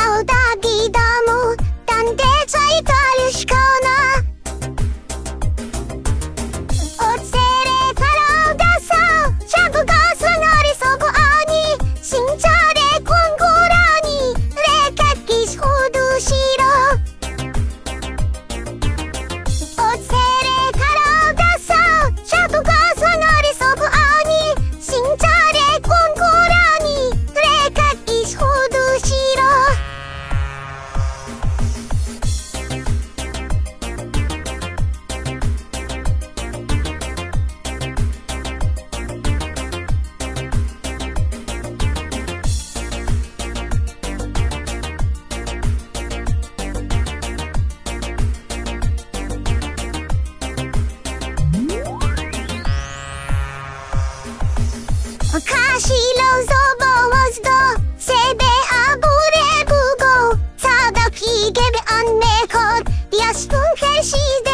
Sevda didamı, dende zaytalı şka Makashilang sobawas do Sebe abure bugo Sadaki gebe anne kod Yastun her şide